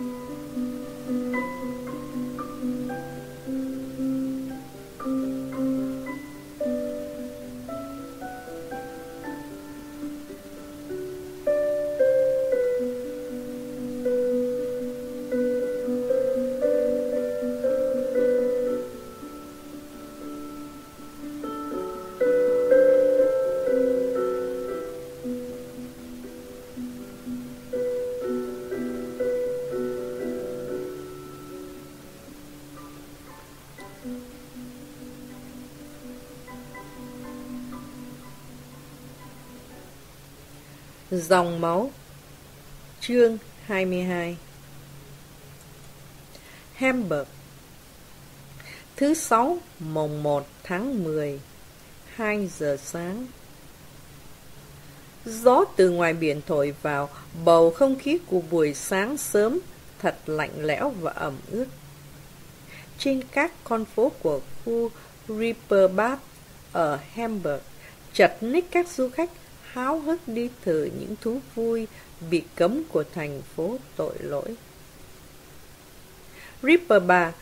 Música Dòng máu. Chương 22 Hamburg. Thứ sáu, mùng 1 tháng 10 2 giờ sáng. Gió từ ngoài biển thổi vào, Bầu không khí của buổi sáng sớm Thật lạnh lẽo và ẩm ướt. Trên các con phố của khu Ripperbad ở Hamburg, Chật ních các du khách háo hức đi thử những thú vui bị cấm của thành phố tội lỗi. Ripper Bar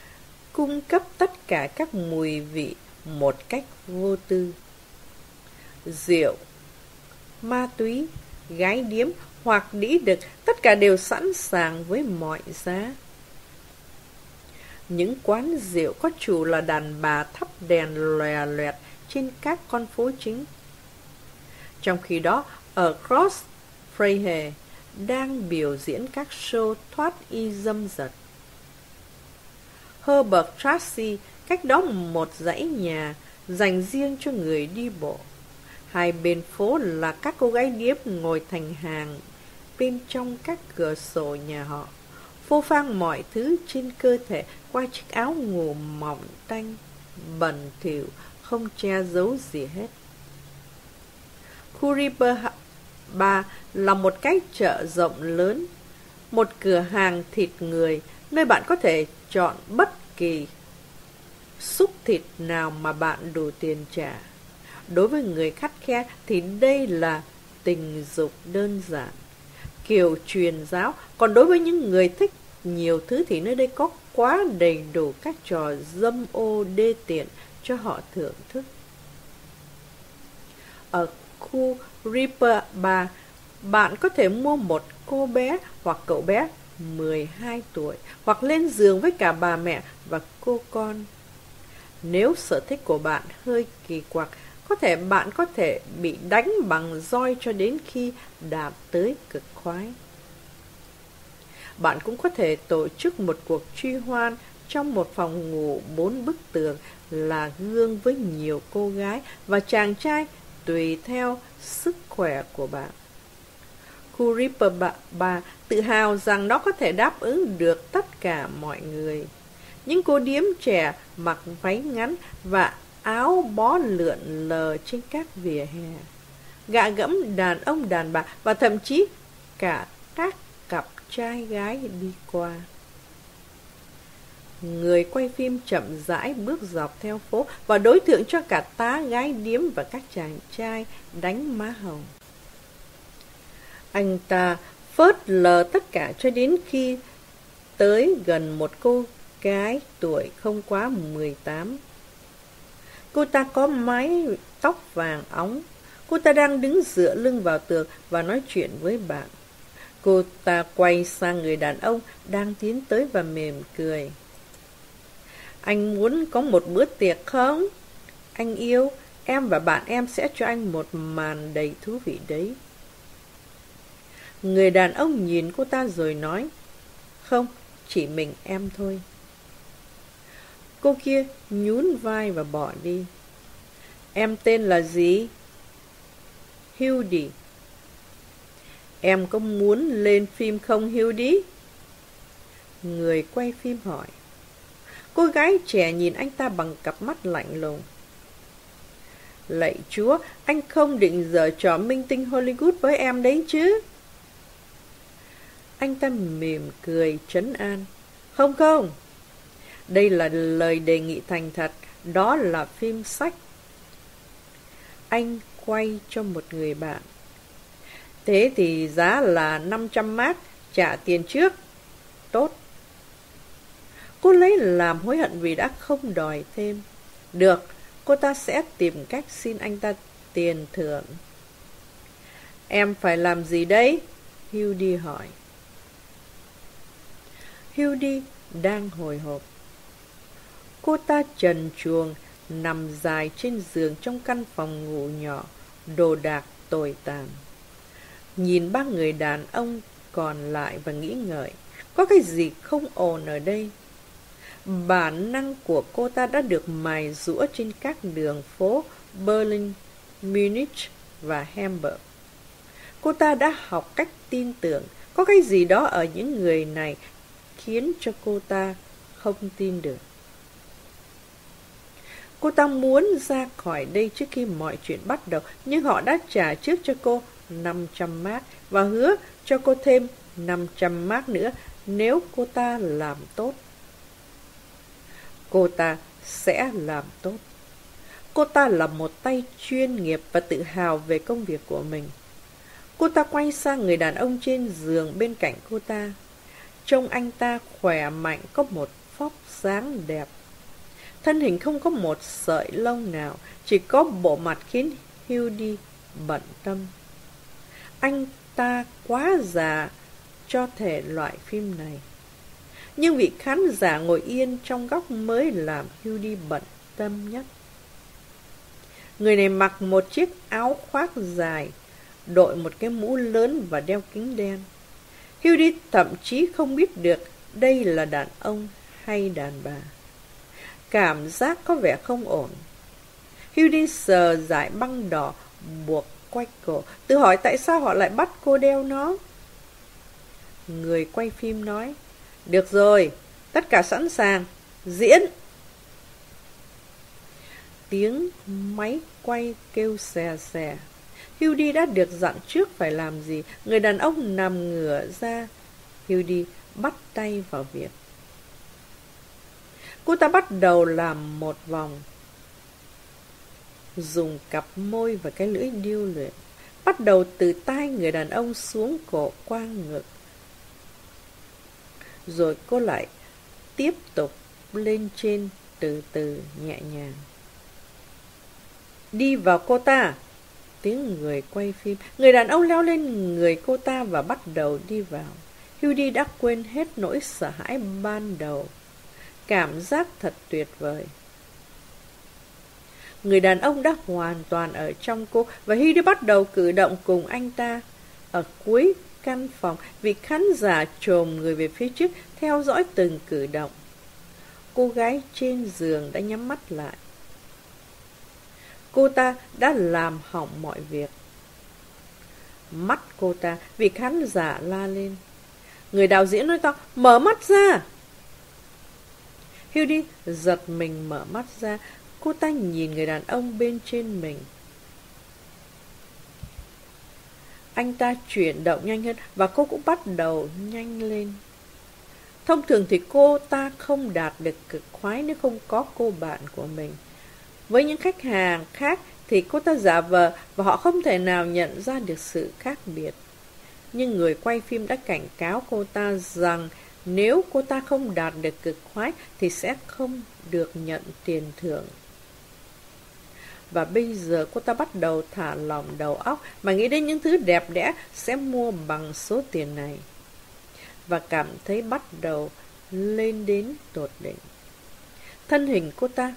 cung cấp tất cả các mùi vị một cách vô tư. Rượu, ma túy, gái điếm hoặc đĩ đực, tất cả đều sẵn sàng với mọi giá. Những quán rượu có chủ là đàn bà thắp đèn lòe loẹt trên các con phố chính trong khi đó, ở Cross Freyhe đang biểu diễn các show thoát y dâm dật. Herbert Tracy cách đó một dãy nhà dành riêng cho người đi bộ. Hai bên phố là các cô gái điếm ngồi thành hàng bên trong các cửa sổ nhà họ. Phô phang mọi thứ trên cơ thể qua chiếc áo ngủ mỏng tanh, bẩn thỉu, không che giấu gì hết. Kuriba là một cái chợ rộng lớn, một cửa hàng thịt người nơi bạn có thể chọn bất kỳ xúc thịt nào mà bạn đủ tiền trả. Đối với người khắt khe thì đây là tình dục đơn giản, kiểu truyền giáo. Còn đối với những người thích nhiều thứ thì nơi đây có quá đầy đủ các trò dâm ô đê tiện cho họ thưởng thức. Ở khu Ripper Bar, bạn có thể mua một cô bé hoặc cậu bé 12 tuổi hoặc lên giường với cả bà mẹ và cô con. Nếu sở thích của bạn hơi kỳ quặc, có thể bạn có thể bị đánh bằng roi cho đến khi đạt tới cực khoái. Bạn cũng có thể tổ chức một cuộc truy hoan trong một phòng ngủ bốn bức tường là gương với nhiều cô gái và chàng trai tùy theo sức khỏe của bạn. Khu Ripper Bar tự hào rằng nó có thể đáp ứng được tất cả mọi người. Những cô điếm trẻ mặc váy ngắn và áo bó lượn lờ trên các vỉa hè. Gạ gẫm đàn ông đàn bà và thậm chí cả các cặp trai gái đi qua. Người quay phim chậm rãi bước dọc theo phố và đối tượng cho cả tá, gái điếm và các chàng trai đánh má hồng. Anh ta phớt lờ tất cả cho đến khi tới gần một cô gái tuổi không quá 18. Cô ta có mái tóc vàng óng. Cô ta đang đứng dựa lưng vào tường và nói chuyện với bạn. Cô ta quay sang người đàn ông đang tiến tới và mềm cười. Anh muốn có một bữa tiệc không? Anh yêu, em và bạn em sẽ cho anh một màn đầy thú vị đấy. Người đàn ông nhìn cô ta rồi nói, không, chỉ mình em thôi. Cô kia nhún vai và bỏ đi. Em tên là gì? Hildy. Em có muốn lên phim không Hildy? Người quay phim hỏi. Cô gái trẻ nhìn anh ta bằng cặp mắt lạnh lùng. Lạy chúa, anh không định giờ trò minh tinh Hollywood với em đấy chứ? Anh ta mỉm cười, trấn an. Không không, đây là lời đề nghị thành thật, đó là phim sách. Anh quay cho một người bạn. Thế thì giá là 500 mát, trả tiền trước. tốt. Cô lấy làm hối hận vì đã không đòi thêm. Được, cô ta sẽ tìm cách xin anh ta tiền thưởng. Em phải làm gì đấy? Hildy hỏi. Hildy đang hồi hộp. Cô ta trần chuồng, nằm dài trên giường trong căn phòng ngủ nhỏ, đồ đạc tồi tàn. Nhìn ba người đàn ông còn lại và nghĩ ngợi, có cái gì không ổn ở đây? Bản năng của cô ta đã được mài rũa trên các đường phố Berlin, Munich và Hamburg. Cô ta đã học cách tin tưởng, có cái gì đó ở những người này khiến cho cô ta không tin được. Cô ta muốn ra khỏi đây trước khi mọi chuyện bắt đầu, nhưng họ đã trả trước cho cô 500 mark và hứa cho cô thêm 500 mark nữa nếu cô ta làm tốt. Cô ta sẽ làm tốt. Cô ta là một tay chuyên nghiệp và tự hào về công việc của mình. Cô ta quay sang người đàn ông trên giường bên cạnh cô ta. Trông anh ta khỏe mạnh có một phóc dáng đẹp. Thân hình không có một sợi lông nào, chỉ có bộ mặt khiến Hildy bận tâm. Anh ta quá già cho thể loại phim này. Nhưng vị khán giả ngồi yên trong góc mới làm Hildy bận tâm nhất. Người này mặc một chiếc áo khoác dài, đội một cái mũ lớn và đeo kính đen. Hildy thậm chí không biết được đây là đàn ông hay đàn bà. Cảm giác có vẻ không ổn. Hildy sờ giải băng đỏ buộc quanh cổ, tự hỏi tại sao họ lại bắt cô đeo nó. Người quay phim nói, được rồi, tất cả sẵn sàng, diễn. Tiếng máy quay kêu xè xè. Hildy đã được dặn trước phải làm gì. Người đàn ông nằm ngửa ra. Hildy bắt tay vào việc. Cô ta bắt đầu làm một vòng. Dùng cặp môi và cái lưỡi điêu luyện. Bắt đầu từ tai người đàn ông xuống cổ qua ngực. Rồi cô lại tiếp tục lên trên từ từ nhẹ nhàng. Đi vào cô ta tiếng người quay phim. Người đàn ông leo lên người cô ta và bắt đầu đi vào. hughie đã quên hết nỗi sợ hãi ban đầu. Cảm giác thật tuyệt vời. Người đàn ông đã hoàn toàn ở trong cô và hughie bắt đầu cử động cùng anh ta. Ở cuối căn phòng, vị khán giả trồm người về phía trước theo dõi từng cử động. Cô gái trên giường đã nhắm mắt lại. Cô ta đã làm hỏng mọi việc. Mắt cô ta, vị khán giả la lên. Người đạo diễn nói to, mở mắt ra. Hildy giật mình mở mắt ra, cô ta nhìn người đàn ông bên trên mình. Anh ta chuyển động nhanh hơn và cô cũng bắt đầu nhanh lên. Thông thường thì cô ta không đạt được cực khoái nếu không có cô bạn của mình. Với những khách hàng khác thì cô ta giả vờ và họ không thể nào nhận ra được sự khác biệt. Nhưng người quay phim đã cảnh cáo cô ta rằng nếu cô ta không đạt được cực khoái thì sẽ không được nhận tiền thưởng. Và bây giờ cô ta bắt đầu thả lỏng đầu óc mà nghĩ đến những thứ đẹp đẽ sẽ mua bằng số tiền này. Và cảm thấy bắt đầu lên đến tột đỉnh. Thân hình cô ta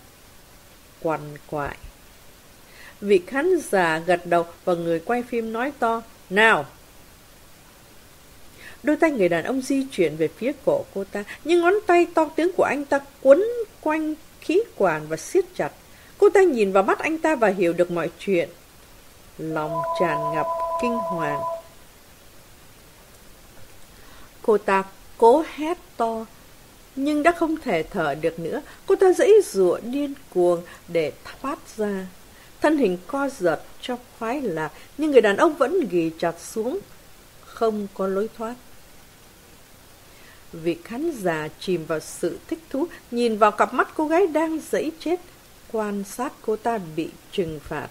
quằn quại. Vị khán giả gật đầu và người quay phim nói to, Nào! Đôi tay người đàn ông di chuyển về phía cổ cô ta, nhưng ngón tay to tiếng của anh ta quấn quanh khí quản và siết chặt. Cô ta nhìn vào mắt anh ta và hiểu được mọi chuyện. Lòng tràn ngập kinh hoàng. Cô ta cố hét to, nhưng đã không thể thở được nữa. Cô ta dãy rụa điên cuồng để thoát ra. Thân hình co giật trong khoái lạc, nhưng người đàn ông vẫn ghì chặt xuống, không có lối thoát. Vị khán giả chìm vào sự thích thú, nhìn vào cặp mắt cô gái đang dãy chết, quan sát cô ta bị trừng phạt.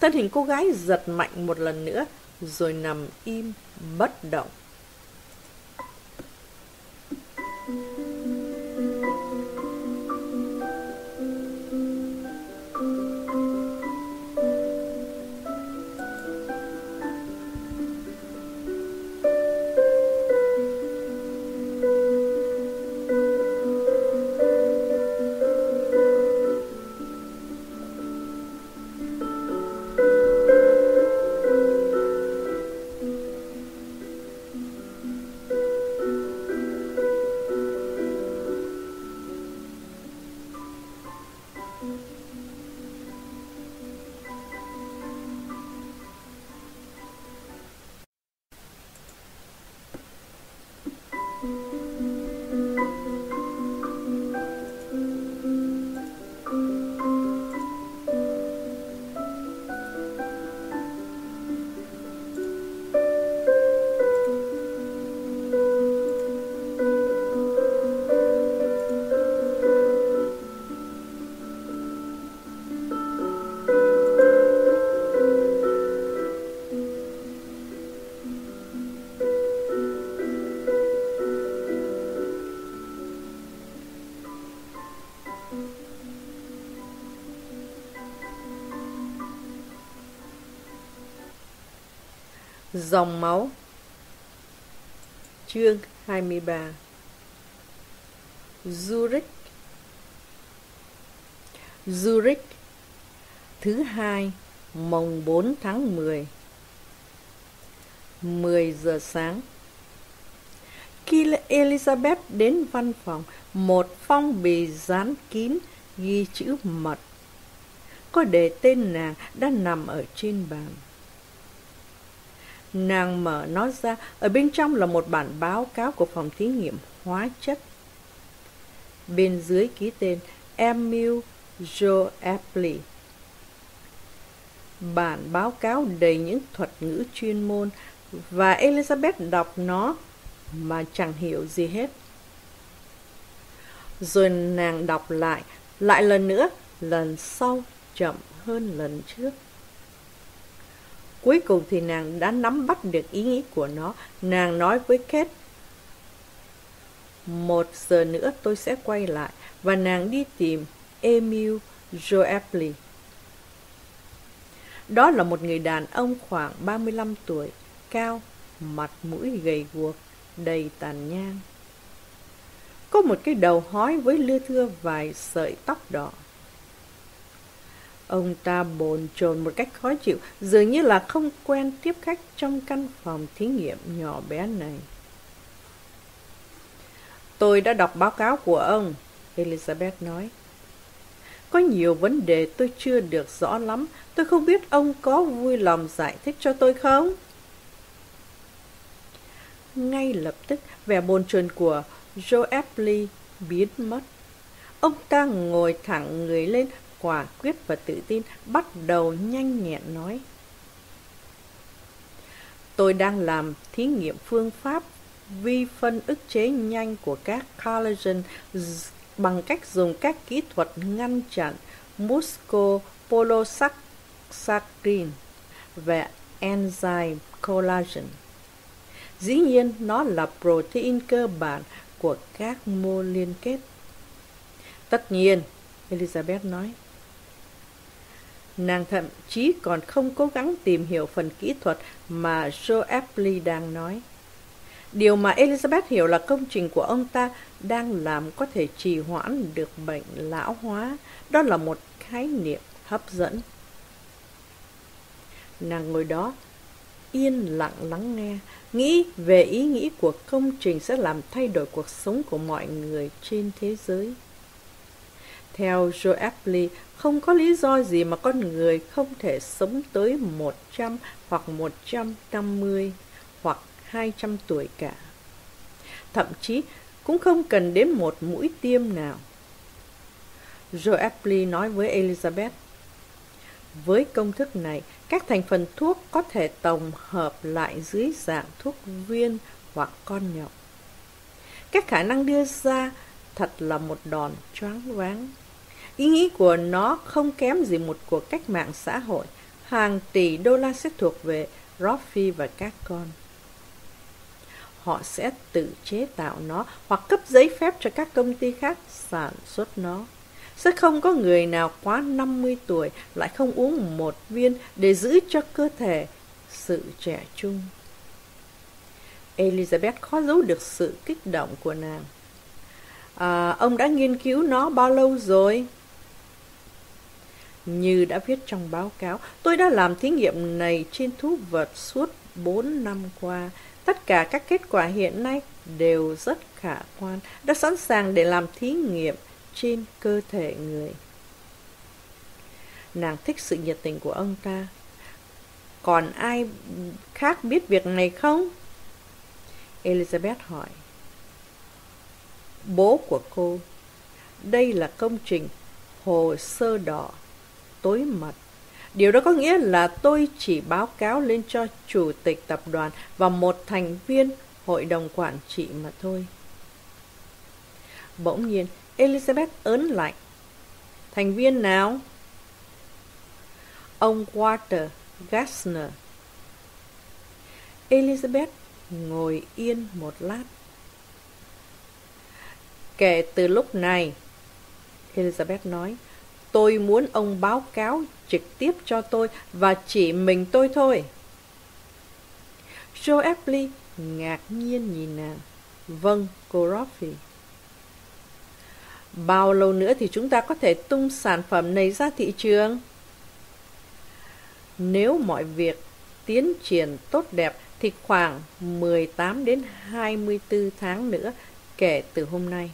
Thân hình cô gái giật mạnh một lần nữa, rồi nằm im, bất động. Dòng máu. Chương 23 Zurich. Zurich, Thứ hai, Mồng 4 tháng 10 10 giờ sáng. Khi Elizabeth đến văn phòng, Một phong bì dán kín Ghi chữ mật. Có để tên nàng đã nằm ở trên bàn. Nàng mở nó ra, ở bên trong là một bản báo cáo của phòng thí nghiệm hóa chất. Bên dưới ký tên Emil Joe Apley. Bản báo cáo đầy những thuật ngữ chuyên môn và Elizabeth đọc nó mà chẳng hiểu gì hết. Rồi nàng đọc lại, lại lần nữa, lần sau chậm hơn lần trước. Cuối cùng thì nàng đã nắm bắt được ý nghĩ của nó. Nàng nói với Kate, một giờ nữa tôi sẽ quay lại và nàng đi tìm Emil Joepli. Đó là một người đàn ông khoảng 35 tuổi, cao, mặt mũi gầy guộc, đầy tàn nhang. Có một cái đầu hói với lưa thưa vài sợi tóc đỏ. Ông ta bồn chồn một cách khó chịu, dường như là không quen tiếp khách trong căn phòng thí nghiệm nhỏ bé này. Tôi đã đọc báo cáo của ông, Elizabeth nói. Có nhiều vấn đề tôi chưa được rõ lắm, tôi không biết ông có vui lòng giải thích cho tôi không? Ngay lập tức, vẻ bồn chồn của Joe Epley biến mất. Ông ta ngồi thẳng người lên quả quyết và tự tin bắt đầu nhanh nhẹn nói tôi đang làm thí nghiệm phương pháp vi phân ức chế nhanh của các collagen bằng cách dùng các kỹ thuật ngăn chặn muscopolysaccharin và enzyme collagen. Dĩ nhiên, nó là protein cơ bản của các mô liên kết. Tất nhiên, Elizabeth nói. Nàng thậm chí còn không cố gắng tìm hiểu phần kỹ thuật mà Joe Apley đang nói. Điều mà Elizabeth hiểu là công trình của ông ta đang làm có thể trì hoãn được bệnh lão hóa. Đó là một khái niệm hấp dẫn. Nàng ngồi đó, yên lặng lắng nghe, nghĩ về ý nghĩ của công trình sẽ làm thay đổi cuộc sống của mọi người trên thế giới. Theo Joe Apley, không có lý do gì mà con người không thể sống tới 100 hoặc 150 hoặc 200 tuổi cả. Thậm chí cũng không cần đến một mũi tiêm nào. Joe Apley nói với Elizabeth, với công thức này, các thành phần thuốc có thể tổng hợp lại dưới dạng thuốc viên hoặc con nhộng. Các khả năng đưa ra thật là một đòn choáng váng. Ý nghĩ của nó không kém gì một cuộc cách mạng xã hội. Hàng tỷ đô la sẽ thuộc về Roffy và các con. Họ sẽ tự chế tạo nó hoặc cấp giấy phép cho các công ty khác sản xuất nó. Sẽ không có người nào quá 50 tuổi lại không uống một viên để giữ cho cơ thể sự trẻ trung. Elizabeth khó giấu được sự kích động của nàng. À, ông đã nghiên cứu nó bao lâu rồi? Như đã viết trong báo cáo, tôi đã làm thí nghiệm này trên thú vật suốt 4 năm qua. Tất cả các kết quả hiện nay đều rất khả quan, đã sẵn sàng để làm thí nghiệm trên cơ thể người. Nàng thích sự nhiệt tình của ông ta. Còn ai khác biết việc này không? Elizabeth hỏi. Bố của cô. Đây là công trình hồ sơ đỏ tối mật. Điều đó có nghĩa là tôi chỉ báo cáo lên cho chủ tịch tập đoàn và một thành viên hội đồng quản trị mà thôi. Bỗng nhiên, Elizabeth ớn lạnh. Thành viên nào? Ông Walter Gassner. Elizabeth ngồi yên một lát. Kể từ lúc này, Elizabeth nói, Tôi muốn ông báo cáo trực tiếp cho tôi và chỉ mình tôi thôi. Joe Epley ngạc nhiên nhìn nàng. Vâng, cô Roffey. Bao lâu nữa thì chúng ta có thể tung sản phẩm này ra thị trường? Nếu mọi việc tiến triển tốt đẹp thì khoảng 18 đến 24 tháng nữa kể từ hôm nay.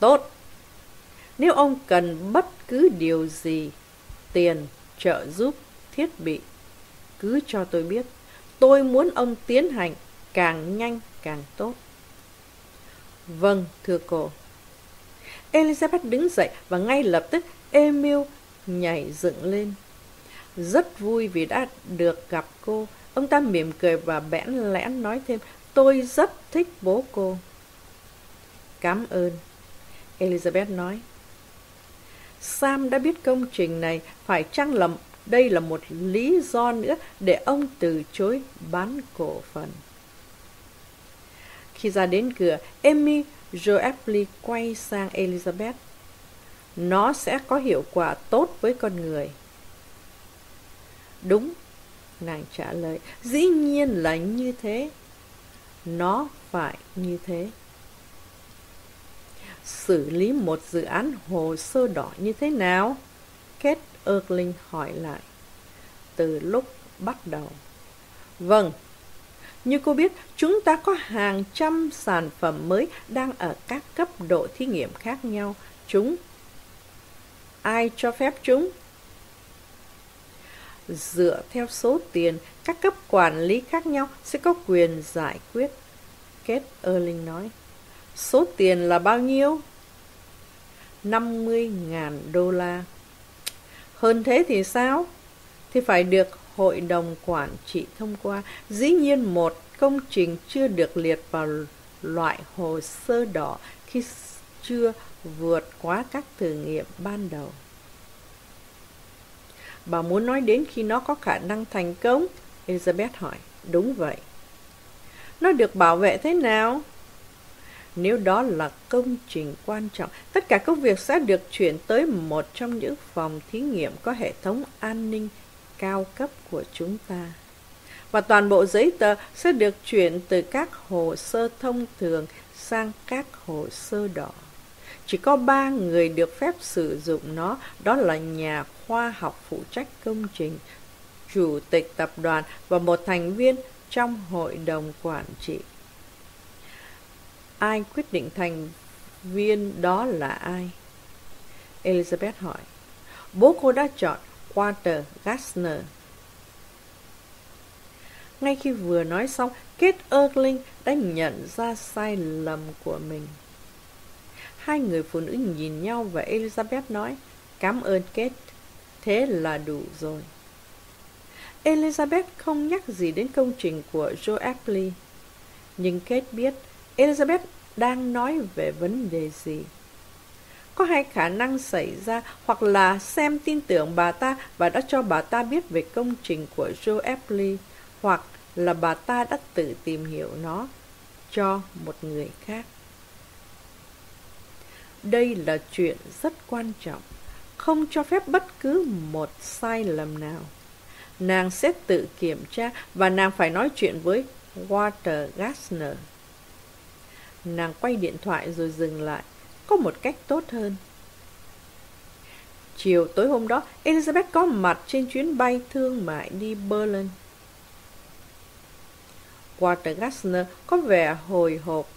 Tốt! Nếu ông cần bất cứ điều gì, tiền, trợ giúp, thiết bị, cứ cho tôi biết. Tôi muốn ông tiến hành càng nhanh càng tốt. Vâng, thưa cô. Elizabeth đứng dậy và ngay lập tức Emil nhảy dựng lên. Rất vui vì đã được gặp cô. Ông ta mỉm cười và bẽn lẽn nói thêm, tôi rất thích bố cô. Cảm ơn, Elizabeth nói. Sam đã biết công trình này phải chăng là đây là một lý do nữa để ông từ chối bán cổ phần. Khi ra đến cửa, Emmy, Joepli quay sang Elizabeth. Nó sẽ có hiệu quả tốt với con người. Đúng, nàng trả lời, dĩ nhiên là như thế. Nó phải như thế. Xử lý một dự án hồ sơ đỏ như thế nào? Kate Erling hỏi lại. Từ lúc bắt đầu. Vâng, như cô biết, chúng ta có hàng trăm sản phẩm mới đang ở các cấp độ thí nghiệm khác nhau. Chúng ai cho phép chúng? Dựa theo số tiền, các cấp quản lý khác nhau sẽ có quyền giải quyết. Kết Erling nói. Số tiền là bao nhiêu? 50.000 đô la. Hơn thế thì sao? Thì phải được hội đồng quản trị thông qua. Dĩ nhiên một công trình chưa được liệt vào loại hồ sơ đỏ khi chưa vượt quá các thử nghiệm ban đầu. Bà muốn nói đến khi nó có khả năng thành công? Elizabeth hỏi. Đúng vậy. Nó được bảo vệ thế nào? Nếu đó là công trình quan trọng, tất cả công việc sẽ được chuyển tới một trong những phòng thí nghiệm có hệ thống an ninh cao cấp của chúng ta. Và toàn bộ giấy tờ sẽ được chuyển từ các hồ sơ thông thường sang các hồ sơ đỏ. Chỉ có ba người được phép sử dụng nó, đó là nhà khoa học phụ trách công trình, chủ tịch tập đoàn và một thành viên trong hội đồng quản trị. Ai quyết định thành viên đó là ai? Elizabeth hỏi. Bố cô đã chọn Walter Gassner. Ngay khi vừa nói xong, Kate Erling đã nhận ra sai lầm của mình. Hai người phụ nữ nhìn nhau và Elizabeth nói, Cảm ơn Kate, thế là đủ rồi. Elizabeth không nhắc gì đến công trình của Joe Apley. Nhưng Kate biết Elizabeth đang nói về vấn đề gì. Có hai khả năng xảy ra hoặc là xem tin tưởng bà ta và đã cho bà ta biết về công trình của Joe Epley hoặc là bà ta đã tự tìm hiểu nó cho một người khác. Đây là chuyện rất quan trọng, không cho phép bất cứ một sai lầm nào. Nàng sẽ tự kiểm tra và nàng phải nói chuyện với Walter Gassner. Nàng quay điện thoại rồi dừng lại. Có một cách tốt hơn. Chiều tối hôm đó, Elizabeth có mặt trên chuyến bay thương mại đi Berlin. Walter Gassner có vẻ hồi hộp.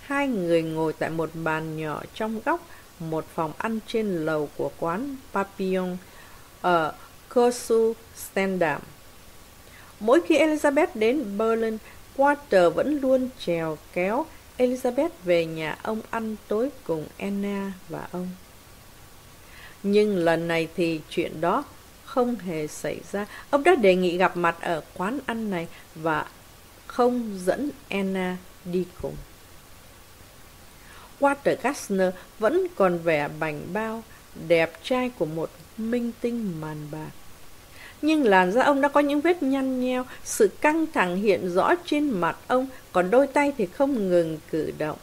Hai người ngồi tại một bàn nhỏ trong góc một phòng ăn trên lầu của quán Papillon ở Kursu Stendam. Mỗi khi Elizabeth đến Berlin, Walter vẫn luôn trèo kéo Elizabeth về nhà ông ăn tối cùng Anna và ông. Nhưng lần này thì chuyện đó không hề xảy ra. Ông đã đề nghị gặp mặt ở quán ăn này và không dẫn Anna đi cùng. Walter Gassner vẫn còn vẻ bảnh bao, đẹp trai của một minh tinh màn bạc. Nhưng làn da ông đã có những vết nhăn nheo, sự căng thẳng hiện rõ trên mặt ông, còn đôi tay thì không ngừng cử động.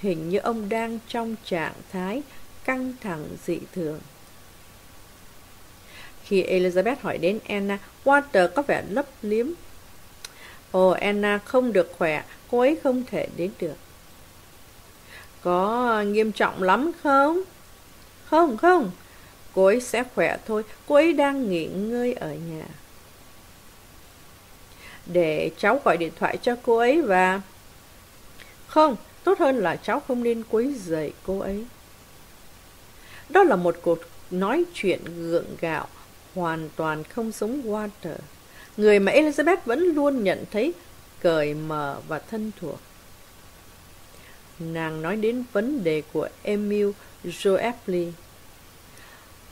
Hình như ông đang trong trạng thái căng thẳng dị thường. Khi Elizabeth hỏi đến Anna, Walter có vẻ lấp liếm. Ồ, Anna không được khỏe, cô ấy không thể đến được. Có nghiêm trọng lắm không? Không, không, cô ấy sẽ khỏe thôi, cô ấy đang nghỉ ngơi ở nhà. Để cháu gọi điện thoại cho cô ấy và... Không, tốt hơn là cháu không nên quấy rầy cô ấy. Đó là một cuộc nói chuyện gượng gạo, hoàn toàn không giống Walter, người mà Elizabeth vẫn luôn nhận thấy cởi mở và thân thuộc. Nàng nói đến vấn đề của Emil Joeffley.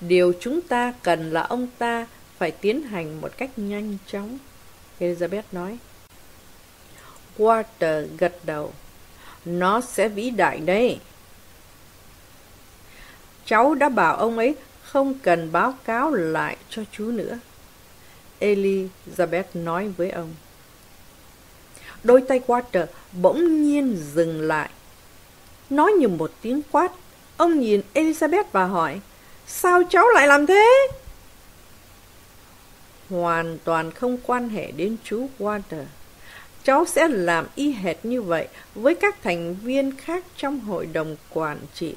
Điều chúng ta cần là ông ta phải tiến hành một cách nhanh chóng, Elizabeth nói. Walter gật đầu. Nó sẽ vĩ đại đấy. Cháu đã bảo ông ấy không cần báo cáo lại cho chú nữa. Elizabeth nói với ông. Đôi tay Walter bỗng nhiên dừng lại. Nói như một tiếng quát, ông nhìn Elizabeth và hỏi, Sao cháu lại làm thế? Hoàn toàn không quan hệ đến chú Walter. Cháu sẽ làm y hệt như vậy với các thành viên khác trong hội đồng quản trị.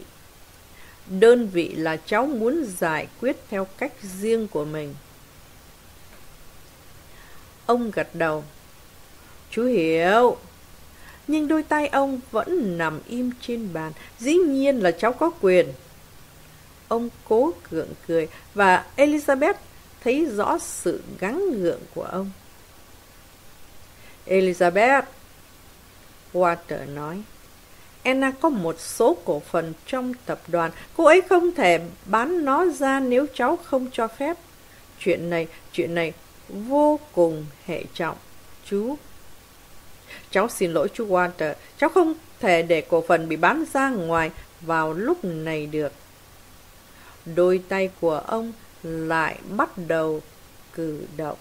Đơn vị là cháu muốn giải quyết theo cách riêng của mình. Ông gật đầu. Chú hiểu. Nhưng đôi tay ông vẫn nằm im trên bàn. Dĩ nhiên là cháu có quyền. Ông cố gượng cười và Elizabeth thấy rõ sự gắng gượng của ông. Elizabeth, Walter nói, Anna có một số cổ phần trong tập đoàn. Cô ấy không thể bán nó ra nếu cháu không cho phép. Chuyện này, chuyện này vô cùng hệ trọng. Chú. Cháu xin lỗi chú Walter. Cháu không thể để cổ phần bị bán ra ngoài vào lúc này được. Đôi tay của ông lại bắt đầu cử động.